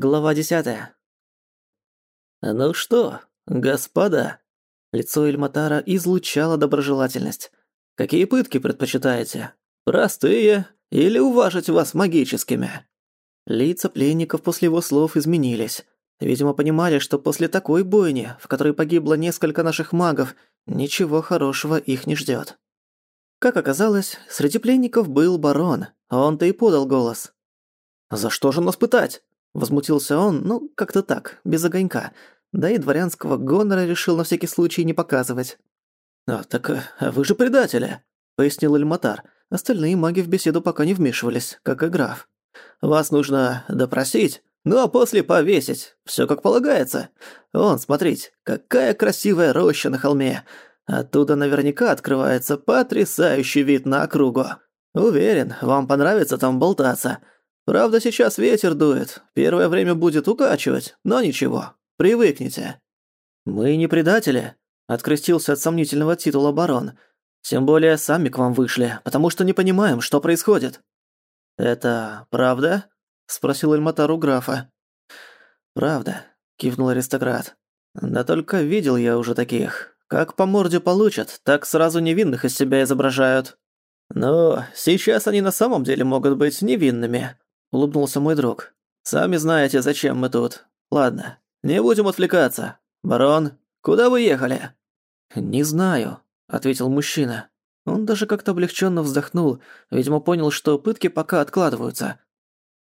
Глава десятая. «Ну что, господа?» Лицо Эльматара излучало доброжелательность. «Какие пытки предпочитаете? Простые или уважить вас магическими?» Лица пленников после его слов изменились. Видимо, понимали, что после такой бойни, в которой погибло несколько наших магов, ничего хорошего их не ждёт. Как оказалось, среди пленников был барон, он-то и подал голос. «За что же нас пытать?» Возмутился он, ну, как-то так, без огонька. Да и дворянского гонора решил на всякий случай не показывать. «А, так э, а вы же предатели», — пояснил Эльматар. Остальные маги в беседу пока не вмешивались, как и граф. «Вас нужно допросить, ну а после повесить. Все как полагается. Вон, смотрите, какая красивая роща на холме. Оттуда наверняка открывается потрясающий вид на округу. Уверен, вам понравится там болтаться». Правда, сейчас ветер дует. Первое время будет укачивать, но ничего. Привыкните. Мы не предатели, открестился от сомнительного титула барон. Тем более сами к вам вышли, потому что не понимаем, что происходит. Это правда? спросил Эльматар у графа. Правда, кивнул аристократ. Да только видел я уже таких. Как по морде получат, так сразу невинных из себя изображают. Но сейчас они на самом деле могут быть невинными, – улыбнулся мой друг. «Сами знаете, зачем мы тут. Ладно, не будем отвлекаться. Барон, куда вы ехали?» «Не знаю», – ответил мужчина. Он даже как-то облегченно вздохнул, видимо, понял, что пытки пока откладываются.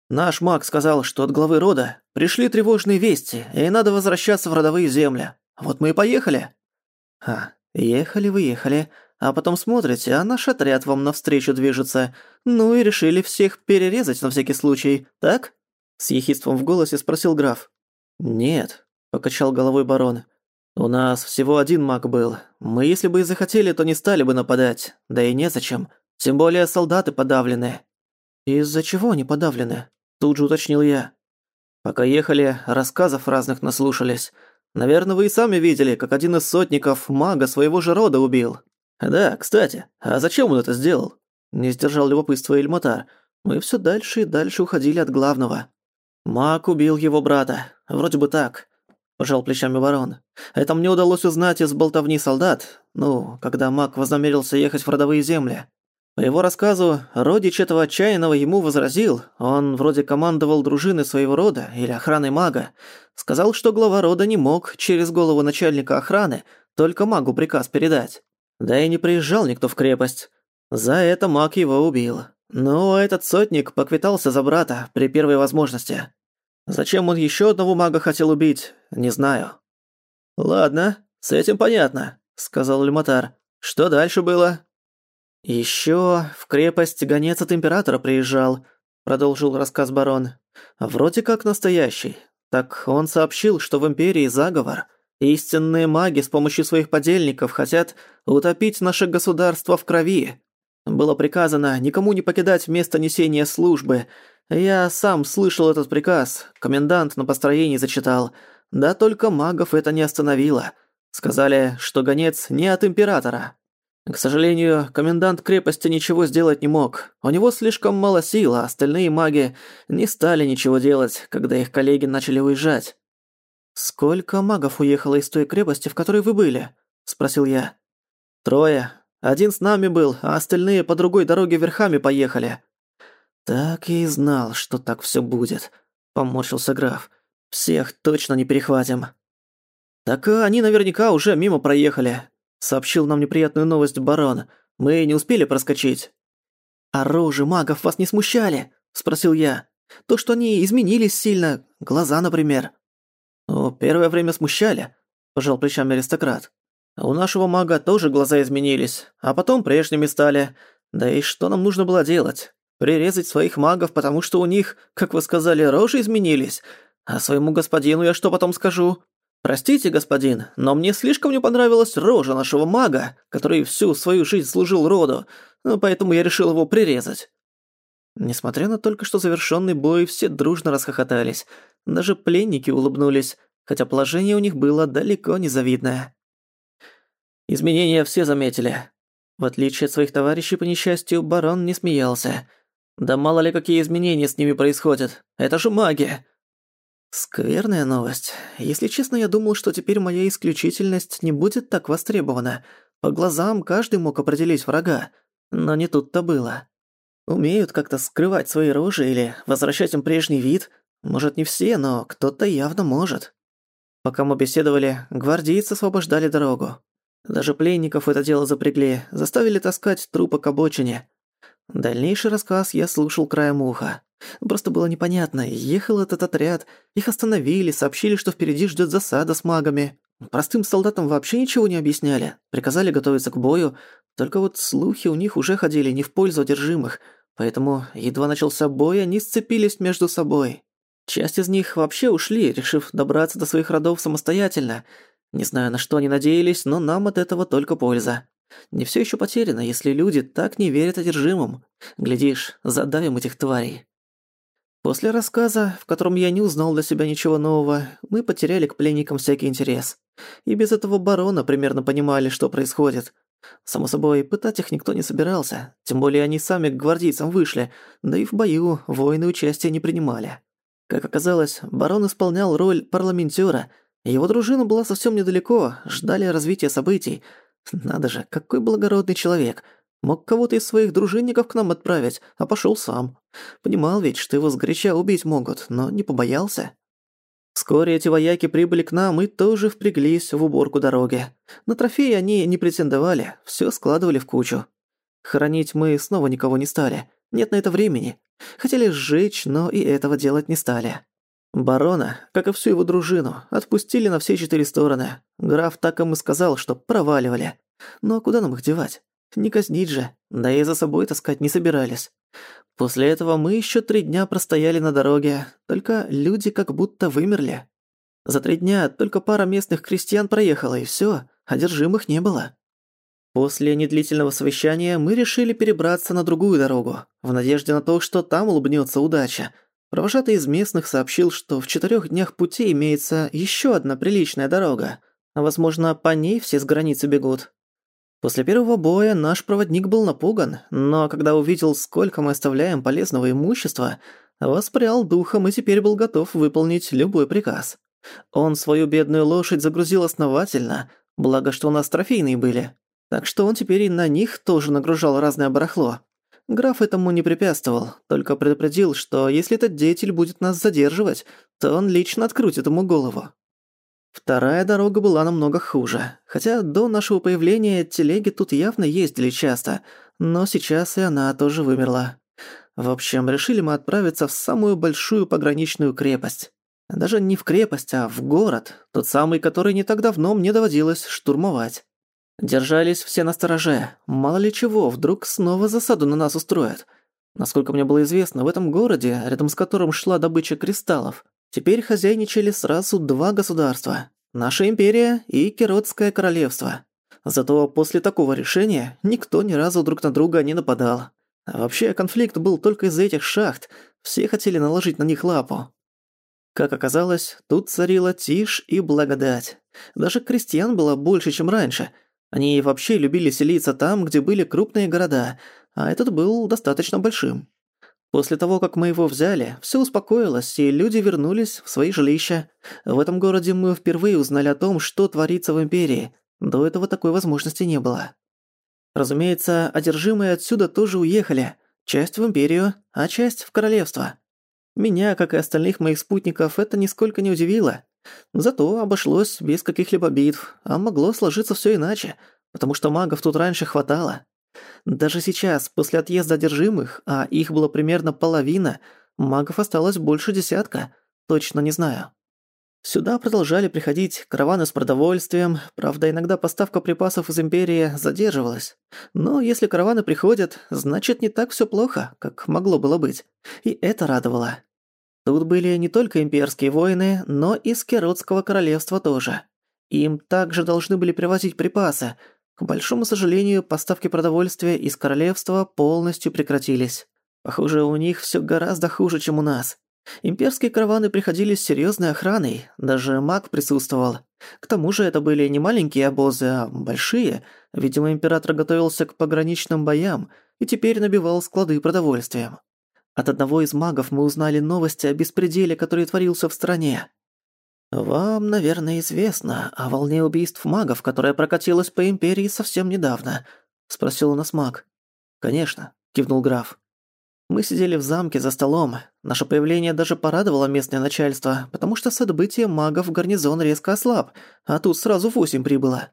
«Наш маг сказал, что от главы рода пришли тревожные вести, и надо возвращаться в родовые земли. Вот мы и поехали». «А, ехали-выехали», а потом смотрите, а наш отряд вам навстречу движется. Ну и решили всех перерезать на всякий случай, так?» С ехидством в голосе спросил граф. «Нет», — покачал головой барон. «У нас всего один маг был. Мы, если бы и захотели, то не стали бы нападать. Да и незачем. Тем более солдаты подавлены». «Из-за чего они подавлены?» — тут же уточнил я. «Пока ехали, рассказов разных наслушались. Наверное, вы и сами видели, как один из сотников мага своего же рода убил. «Да, кстати, а зачем он это сделал?» Не сдержал любопытство Эльмота. Мы все дальше и дальше уходили от главного. Мак убил его брата. Вроде бы так», – пожал плечами барон. «Это мне удалось узнать из болтовни солдат, ну, когда Мак вознамерился ехать в родовые земли. По его рассказу, родич этого отчаянного ему возразил, он вроде командовал дружиной своего рода или охраной мага. Сказал, что глава рода не мог через голову начальника охраны только магу приказ передать. Да и не приезжал никто в крепость. За это маг его убил. Ну, а этот сотник поквитался за брата при первой возможности. Зачем он еще одного мага хотел убить, не знаю. «Ладно, с этим понятно», — сказал Лематар. «Что дальше было?» Еще в крепость гонец от императора приезжал», — продолжил рассказ барон. «Вроде как настоящий. Так он сообщил, что в империи заговор — Истинные маги с помощью своих подельников хотят утопить наше государство в крови. Было приказано никому не покидать место несения службы. Я сам слышал этот приказ, комендант на построении зачитал. Да только магов это не остановило. Сказали, что гонец не от императора. К сожалению, комендант крепости ничего сделать не мог. У него слишком мало сил, а остальные маги не стали ничего делать, когда их коллеги начали уезжать. «Сколько магов уехало из той крепости, в которой вы были?» – спросил я. «Трое. Один с нами был, а остальные по другой дороге верхами поехали». «Так и знал, что так всё будет», – поморщился граф. «Всех точно не перехватим». «Так они наверняка уже мимо проехали», – сообщил нам неприятную новость барон. «Мы не успели проскочить». «А рожи магов вас не смущали?» – спросил я. «То, что они изменились сильно, глаза, например». Но первое время смущали, пожал плечами аристократ. А у нашего мага тоже глаза изменились, а потом прежними стали. Да и что нам нужно было делать? Прирезать своих магов, потому что у них, как вы сказали, рожи изменились. А своему господину я что потом скажу? Простите, господин, но мне слишком не понравилась рожа нашего мага, который всю свою жизнь служил роду, ну, поэтому я решил его прирезать. Несмотря на только что завершенный бой, все дружно расхохотались. Даже пленники улыбнулись, хотя положение у них было далеко не завидное. Изменения все заметили. В отличие от своих товарищей, по несчастью, барон не смеялся. Да мало ли какие изменения с ними происходят. Это же магия. Скверная новость. Если честно, я думал, что теперь моя исключительность не будет так востребована. По глазам каждый мог определить врага. Но не тут-то было. Умеют как-то скрывать свои рожи или возвращать им прежний вид, может, не все, но кто-то явно может. Пока мы беседовали, гвардейцы освобождали дорогу. Даже пленников это дело запрягли, заставили таскать трупы к обочине. Дальнейший рассказ я слушал краем уха. Просто было непонятно, ехал этот отряд, их остановили, сообщили, что впереди ждёт засада с магами. Простым солдатам вообще ничего не объясняли, приказали готовиться к бою, только вот слухи у них уже ходили не в пользу одержимых, поэтому едва начался бой, они сцепились между собой. Часть из них вообще ушли, решив добраться до своих родов самостоятельно. Не знаю, на что они надеялись, но нам от этого только польза. Не все еще потеряно, если люди так не верят одержимым. Глядишь, задавим этих тварей. После рассказа, в котором я не узнал для себя ничего нового, мы потеряли к пленникам всякий интерес. И без этого барона примерно понимали, что происходит. Само собой, пытать их никто не собирался, тем более они сами к гвардейцам вышли, да и в бою воины участия не принимали. Как оказалось, барон исполнял роль парламентера, его дружина была совсем недалеко, ждали развития событий. Надо же, какой благородный человек. Мог кого-то из своих дружинников к нам отправить, а пошел сам. Понимал ведь, что его сгоряча убить могут, но не побоялся. Вскоре эти вояки прибыли к нам и тоже впряглись в уборку дороги. На трофеи они не претендовали, все складывали в кучу. Хранить мы снова никого не стали, нет на это времени. Хотели сжечь, но и этого делать не стали. Барона, как и всю его дружину, отпустили на все четыре стороны. Граф так им и сказал, что проваливали. Ну а куда нам их девать? Не казнить же, да и за собой таскать не собирались. После этого мы еще три дня простояли на дороге, только люди как будто вымерли. За три дня только пара местных крестьян проехала, и все, одержимых не было. После недлительного совещания мы решили перебраться на другую дорогу, в надежде на то, что там улыбнется удача. Провожатый из местных сообщил, что в четырех днях пути имеется еще одна приличная дорога, а, возможно, по ней все с границы бегут. После первого боя наш проводник был напуган, но когда увидел, сколько мы оставляем полезного имущества, воспрял духом и теперь был готов выполнить любой приказ. Он свою бедную лошадь загрузил основательно, благо что у нас трофейные были так что он теперь и на них тоже нагружал разное барахло. Граф этому не препятствовал, только предупредил, что если этот деятель будет нас задерживать, то он лично открутит ему голову. Вторая дорога была намного хуже, хотя до нашего появления телеги тут явно ездили часто, но сейчас и она тоже вымерла. В общем, решили мы отправиться в самую большую пограничную крепость. Даже не в крепость, а в город, тот самый, который не так давно мне доводилось штурмовать. Держались все настороже. Мало ли чего, вдруг снова засаду на нас устроят. Насколько мне было известно, в этом городе, рядом с которым шла добыча кристаллов, теперь хозяйничали сразу два государства. Наша империя и Киротское королевство. Зато после такого решения никто ни разу друг на друга не нападал. А вообще конфликт был только из-за этих шахт. Все хотели наложить на них лапу. Как оказалось, тут царила тишь и благодать. Даже крестьян было больше, чем раньше – они вообще любили селиться там, где были крупные города, а этот был достаточно большим. После того, как мы его взяли, все успокоилось, и люди вернулись в свои жилища. В этом городе мы впервые узнали о том, что творится в Империи. До этого такой возможности не было. Разумеется, одержимые отсюда тоже уехали. Часть в Империю, а часть в Королевство. Меня, как и остальных моих спутников, это нисколько не удивило. Зато обошлось без каких-либо битв, а могло сложиться всё иначе, потому что магов тут раньше хватало. Даже сейчас, после отъезда одержимых, а их было примерно половина, магов осталось больше десятка, точно не знаю. Сюда продолжали приходить караваны с продовольствием, правда, иногда поставка припасов из Империи задерживалась. Но если караваны приходят, значит, не так всё плохо, как могло было быть. И это радовало. Тут были не только имперские воины, но и скиротского королевства тоже. Им также должны были привозить припасы. К большому сожалению, поставки продовольствия из королевства полностью прекратились. Похоже, у них всё гораздо хуже, чем у нас. Имперские караваны приходили с серьёзной охраной, даже маг присутствовал. К тому же это были не маленькие обозы, а большие. Видимо, император готовился к пограничным боям и теперь набивал склады продовольствием. От одного из магов мы узнали новости о беспределе, который творился в стране. Вам, наверное, известно о волне убийств магов, которая прокатилась по империи совсем недавно, спросил у нас маг. Конечно, кивнул граф. Мы сидели в замке за столом. Наше появление даже порадовало местное начальство, потому что с отбытием магов гарнизон резко ослаб, а тут сразу восемь прибыло.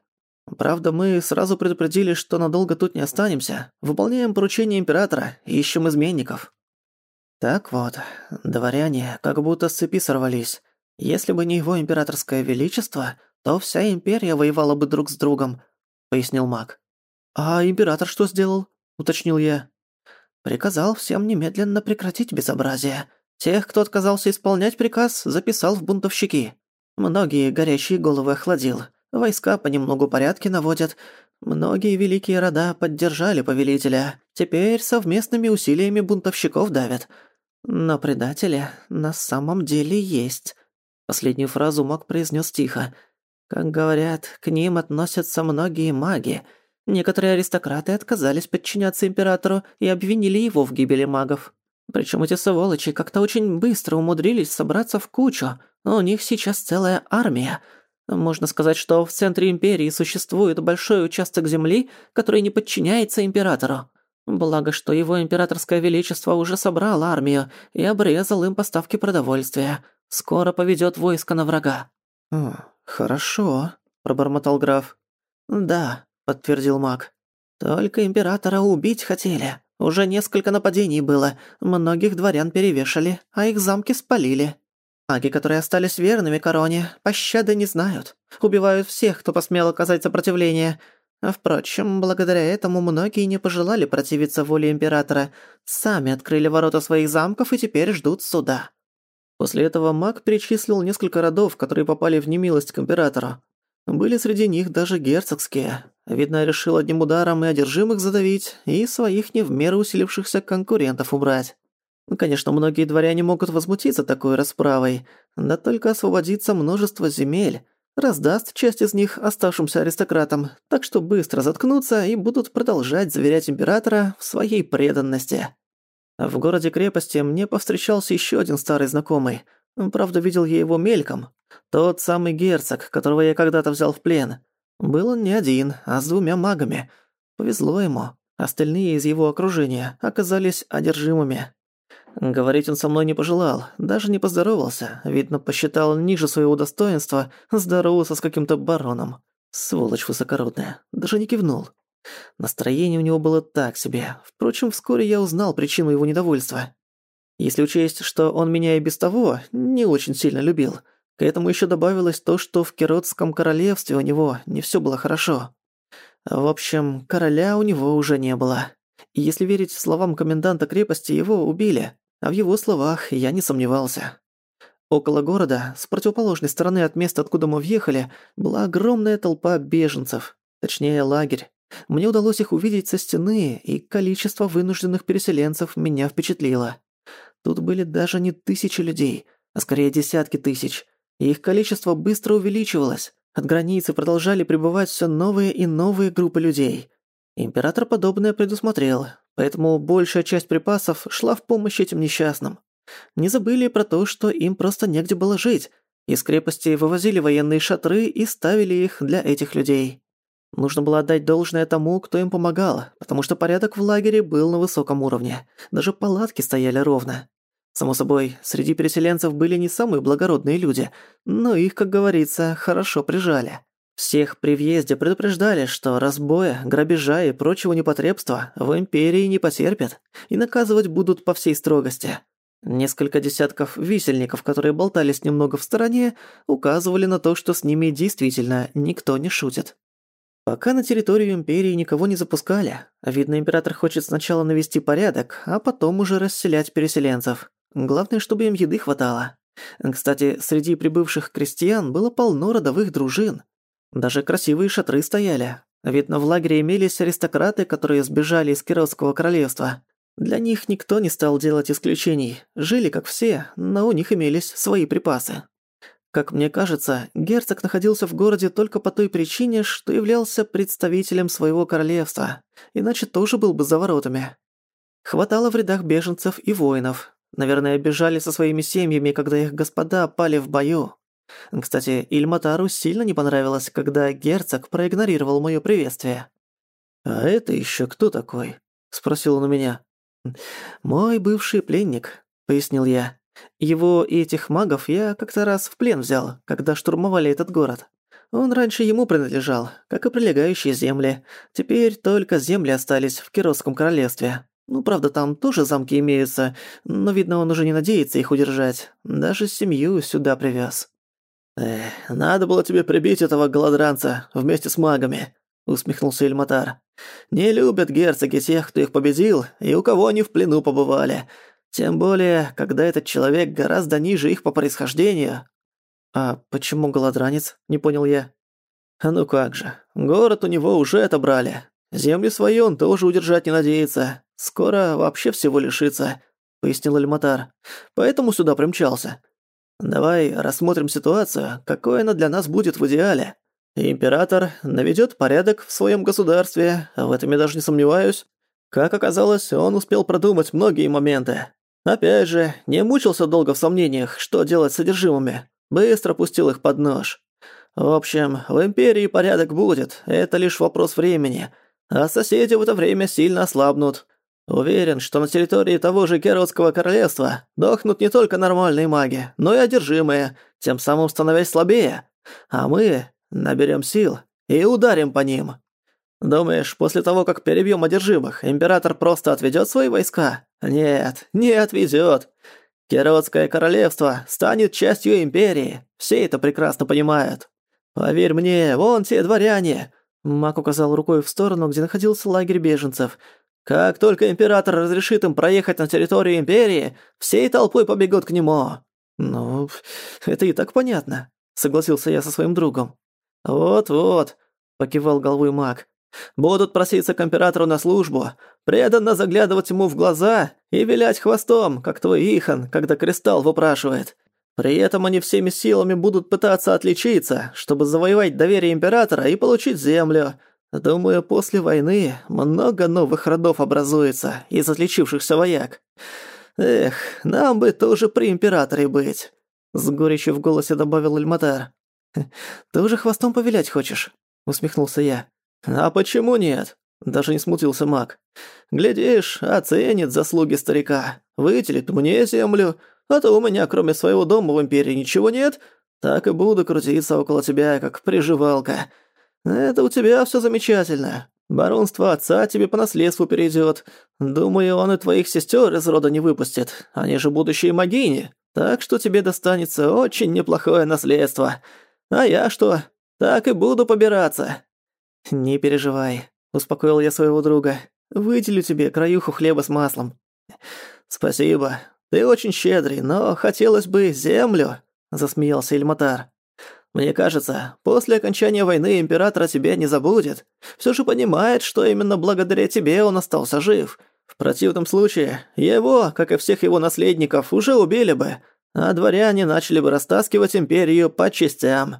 Правда, мы сразу предупредили, что надолго тут не останемся. Выполняем поручение императора и ищем изменников. Так вот, дворяне как будто с цепи сорвались. Если бы не его императорское величество, то вся империя воевала бы друг с другом», — пояснил маг. «А император что сделал?» — уточнил я. «Приказал всем немедленно прекратить безобразие. Тех, кто отказался исполнять приказ, записал в бунтовщики. Многие горячие головы охладил, войска понемногу порядки наводят. Многие великие рода поддержали повелителя. Теперь совместными усилиями бунтовщиков давят. Но предатели на самом деле есть. Последнюю фразу Мак произнес тихо. Как говорят, к ним относятся многие маги. Некоторые аристократы отказались подчиняться императору и обвинили его в гибели магов. Причем эти сволочи как-то очень быстро умудрились собраться в кучу. У них сейчас целая армия. Можно сказать, что в центре империи существует большой участок земли, который не подчиняется императору. Благо, что его императорское величество уже собрал армию и обрезал им поставки продовольствия. Скоро поведет войско на врага». «Хорошо», — пробормотал граф. «Да», — подтвердил маг. «Только императора убить хотели. Уже несколько нападений было, многих дворян перевешали, а их замки спалили. Маги, которые остались верными короне, пощады не знают. Убивают всех, кто посмел оказать сопротивление, Впрочем, благодаря этому многие не пожелали противиться воле Императора, сами открыли ворота своих замков и теперь ждут суда. После этого маг перечислил несколько родов, которые попали в немилость к Императору. Были среди них даже герцогские. Видно, решил одним ударом и одержимых задавить, и своих не в меру усилившихся конкурентов убрать. Конечно, многие дворяне могут возмутиться такой расправой, да только освободится множество земель, раздаст часть из них оставшимся аристократам, так что быстро заткнутся и будут продолжать заверять императора в своей преданности. В городе-крепости мне повстречался еще один старый знакомый. Правда, видел я его мельком. Тот самый герцог, которого я когда-то взял в плен. Был он не один, а с двумя магами. Повезло ему. Остальные из его окружения оказались одержимыми. Говорить он со мной не пожелал, даже не поздоровался, видно, посчитал ниже своего достоинства здоровался с каким-то бароном. Сволочь высокородная, даже не кивнул. Настроение у него было так себе, впрочем, вскоре я узнал причину его недовольства. Если учесть, что он меня и без того не очень сильно любил, к этому еще добавилось то, что в Керотском королевстве у него не все было хорошо. В общем, короля у него уже не было. И если верить словам коменданта крепости, его убили. А в его словах я не сомневался. Около города, с противоположной стороны от места, откуда мы въехали, была огромная толпа беженцев, точнее лагерь. Мне удалось их увидеть со стены, и количество вынужденных переселенцев меня впечатлило. Тут были даже не тысячи людей, а скорее десятки тысяч. И их количество быстро увеличивалось. От границы продолжали прибывать все новые и новые группы людей. Император подобное предусмотрел, Поэтому большая часть припасов шла в помощь этим несчастным. Не забыли про то, что им просто негде было жить. Из крепости вывозили военные шатры и ставили их для этих людей. Нужно было отдать должное тому, кто им помогал, потому что порядок в лагере был на высоком уровне. Даже палатки стояли ровно. Само собой, среди переселенцев были не самые благородные люди, но их, как говорится, хорошо прижали. Всех при въезде предупреждали, что разбоя, грабежа и прочего непотребства в империи не потерпят и наказывать будут по всей строгости. Несколько десятков висельников, которые болтались немного в стороне, указывали на то, что с ними действительно никто не шутит. Пока на территорию империи никого не запускали, видно, император хочет сначала навести порядок, а потом уже расселять переселенцев. Главное, чтобы им еды хватало. Кстати, среди прибывших крестьян было полно родовых дружин – даже красивые шатры стояли. Видно, в лагере имелись аристократы, которые сбежали из Кировского королевства. Для них никто не стал делать исключений. Жили как все, но у них имелись свои припасы. Как мне кажется, герцог находился в городе только по той причине, что являлся представителем своего королевства, иначе тоже был бы за воротами. Хватало в рядах беженцев и воинов. Наверное, бежали со своими семьями, когда их господа пали в бою. Кстати, Ильматару сильно не понравилось, когда герцог проигнорировал моё приветствие. «А это ещё кто такой?» — спросил он у меня. «Мой бывший пленник», — пояснил я. «Его и этих магов я как-то раз в плен взял, когда штурмовали этот город. Он раньше ему принадлежал, как и прилегающие земли. Теперь только земли остались в Кировском королевстве. Ну, правда, там тоже замки имеются, но, видно, он уже не надеется их удержать. Даже семью сюда привез. «Эх, надо было тебе прибить этого голодранца вместе с магами», — усмехнулся Эльматар. «Не любят герцоги тех, кто их победил и у кого они в плену побывали. Тем более, когда этот человек гораздо ниже их по происхождению». «А почему голодранец?» — не понял я. А «Ну как же, город у него уже отобрали. Земли свои он тоже удержать не надеется. Скоро вообще всего лишится», — пояснил Эльматар. «Поэтому сюда примчался». Давай рассмотрим ситуацию, какой она для нас будет в идеале. Император наведет порядок в своем государстве, в этом я даже не сомневаюсь. Как оказалось, он успел продумать многие моменты. Опять же, не мучился долго в сомнениях, что делать с содержимыми. Быстро пустил их под нож. В общем, в Империи порядок будет, это лишь вопрос времени. А соседи в это время сильно ослабнут. Уверен, что на территории того же Керодского королевства дохнут не только нормальные маги, но и одержимые, тем самым становясь слабее. А мы наберем сил и ударим по ним. Думаешь, после того, как перебьем одержимых, император просто отведет свои войска? Нет, не отведет. Керодское королевство станет частью империи. Все это прекрасно понимают. Поверь мне, вон те дворяне. Мак указал рукой в сторону, где находился лагерь беженцев – как только император разрешит им проехать на территорию империи, всей толпой побегут к нему. Ну, это и так понятно, согласился я со своим другом. Вот-вот, покивал головой маг. Будут проситься к императору на службу, преданно заглядывать ему в глаза и вилять хвостом, как твой Ихан, когда кристалл выпрашивает. При этом они всеми силами будут пытаться отличиться, чтобы завоевать доверие императора и получить землю, Думаю, после войны много новых родов образуется из отличившихся вояк. Эх, нам бы тоже при императоре быть. С горечью в голосе добавил Эльматар. Ты уже хвостом повилять хочешь? Усмехнулся я. А почему нет? Даже не смутился маг. Глядишь, оценит заслуги старика. Выделит мне землю. А то у меня, кроме своего дома в империи, ничего нет. Так и буду крутиться около тебя, как приживалка. «Это у тебя все замечательно. Баронство отца тебе по наследству перейдет. Думаю, он и твоих сестер из рода не выпустит. Они же будущие могини. Так что тебе достанется очень неплохое наследство. А я что? Так и буду побираться». «Не переживай», — успокоил я своего друга. «Выделю тебе краюху хлеба с маслом». «Спасибо. Ты очень щедрый, но хотелось бы землю», — засмеялся Эльматар. Мне кажется, после окончания войны император о тебе не забудет. Все же понимает, что именно благодаря тебе он остался жив. В противном случае, его, как и всех его наследников, уже убили бы, а дворяне начали бы растаскивать империю по частям.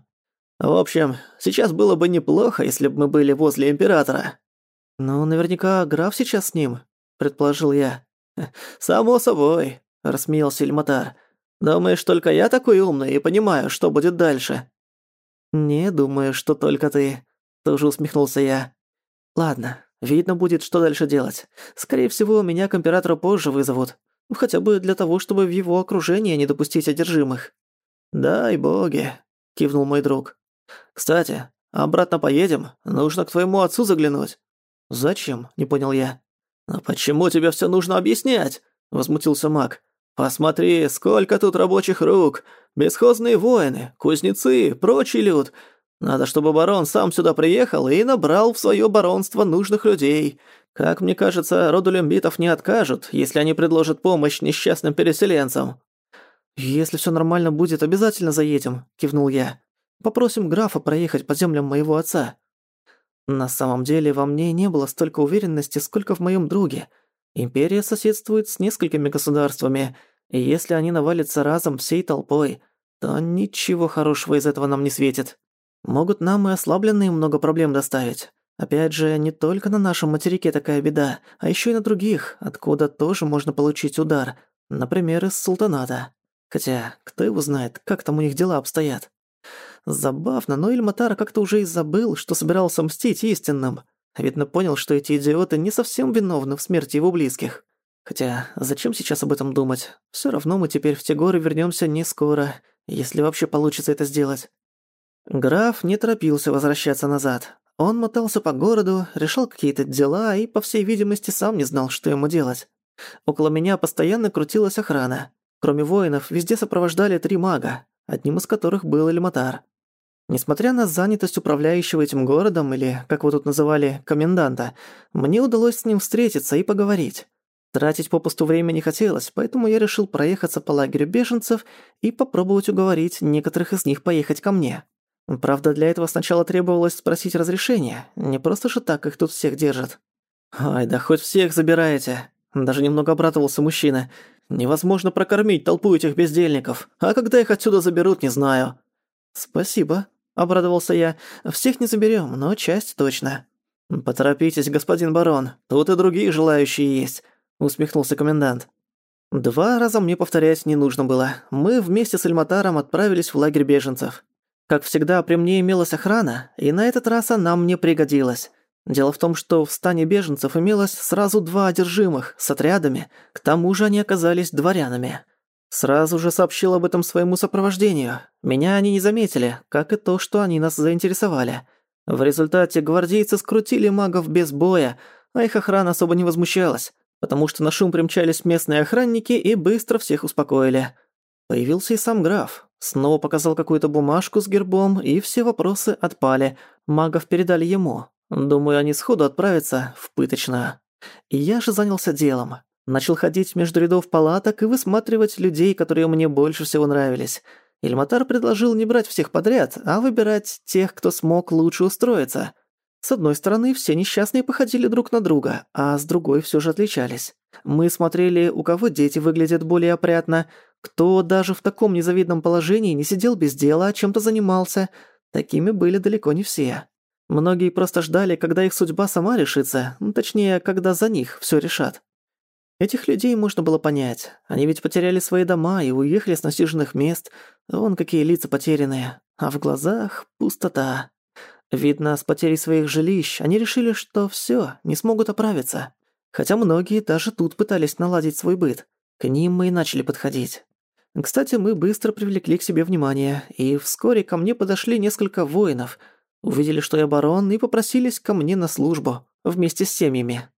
В общем, сейчас было бы неплохо, если бы мы были возле императора. «Ну, наверняка граф сейчас с ним», — предположил я. «Хм, «Само собой», — рассмеялся Эльматар. «Думаешь, только я такой умный и понимаю, что будет дальше?» «Не думаю, что только ты», — тоже усмехнулся я. «Ладно, видно будет, что дальше делать. Скорее всего, меня к императору позже вызовут. Ну, хотя бы для того, чтобы в его окружении не допустить одержимых». «Дай боги», — кивнул мой друг. «Кстати, обратно поедем? Нужно к твоему отцу заглянуть». «Зачем?» — не понял я. «А почему тебе все нужно объяснять?» — возмутился маг. Посмотри, сколько тут рабочих рук! Бесхозные воины, кузнецы, прочий люд. Надо, чтобы барон сам сюда приехал и набрал в свое баронство нужных людей. Как мне кажется, роду лимбитов не откажут, если они предложат помощь несчастным переселенцам». «Если все нормально будет, обязательно заедем», — кивнул я. «Попросим графа проехать по землям моего отца». На самом деле, во мне не было столько уверенности, сколько в моем друге — Империя соседствует с несколькими государствами, и если они навалятся разом всей толпой, то ничего хорошего из этого нам не светит. Могут нам и ослабленные много проблем доставить. Опять же, не только на нашем материке такая беда, а еще и на других, откуда тоже можно получить удар, например, из султаната. Хотя, кто его знает, как там у них дела обстоят. Забавно, но Ильматар как-то уже и забыл, что собирался мстить истинным. А Видно, понял, что эти идиоты не совсем виновны в смерти его близких. Хотя, зачем сейчас об этом думать? Все равно мы теперь в те горы вернемся не скоро, если вообще получится это сделать. Граф не торопился возвращаться назад. Он мотался по городу, решал какие-то дела и, по всей видимости, сам не знал, что ему делать. Около меня постоянно крутилась охрана. Кроме воинов, везде сопровождали три мага, одним из которых был Эльматар. Несмотря на занятость управляющего этим городом, или, как вы тут называли, коменданта, мне удалось с ним встретиться и поговорить. Тратить попусту время не хотелось, поэтому я решил проехаться по лагерю беженцев и попробовать уговорить некоторых из них поехать ко мне. Правда, для этого сначала требовалось спросить разрешения, не просто же так их тут всех держат. «Ай, да хоть всех забираете!» Даже немного обрадовался мужчина. «Невозможно прокормить толпу этих бездельников, а когда их отсюда заберут, не знаю». «Спасибо», — обрадовался я. «Всех не заберем, но часть точно». «Поторопитесь, господин барон, тут и другие желающие есть», — усмехнулся комендант. Два раза мне повторять не нужно было. Мы вместе с Эльматаром отправились в лагерь беженцев. Как всегда, при мне имелась охрана, и на этот раз она мне пригодилась. Дело в том, что в стане беженцев имелось сразу два одержимых с отрядами, к тому же они оказались дворянами. Сразу же сообщил об этом своему сопровождению. Меня они не заметили, как и то, что они нас заинтересовали. В результате гвардейцы скрутили магов без боя, а их охрана особо не возмущалась, потому что на шум примчались местные охранники и быстро всех успокоили. Появился и сам граф. Снова показал какую-то бумажку с гербом, и все вопросы отпали. Магов передали ему. Думаю, они сходу отправятся в пыточную. И я же занялся делом. Начал ходить между рядов палаток и высматривать людей, которые мне больше всего нравились. Ильматар предложил не брать всех подряд, а выбирать тех, кто смог лучше устроиться. С одной стороны, все несчастные походили друг на друга, а с другой все же отличались. Мы смотрели, у кого дети выглядят более опрятно, кто даже в таком незавидном положении не сидел без дела, а чем-то занимался. Такими были далеко не все. Многие просто ждали, когда их судьба сама решится, ну, точнее, когда за них все решат. Этих людей можно было понять. Они ведь потеряли свои дома и уехали с насиженных мест. Вон какие лица потерянные. А в глазах пустота. Видно, с потерей своих жилищ они решили, что все, не смогут оправиться. Хотя многие даже тут пытались наладить свой быт. К ним мы и начали подходить. Кстати, мы быстро привлекли к себе внимание, и вскоре ко мне подошли несколько воинов. Увидели, что я барон, и попросились ко мне на службу вместе с семьями.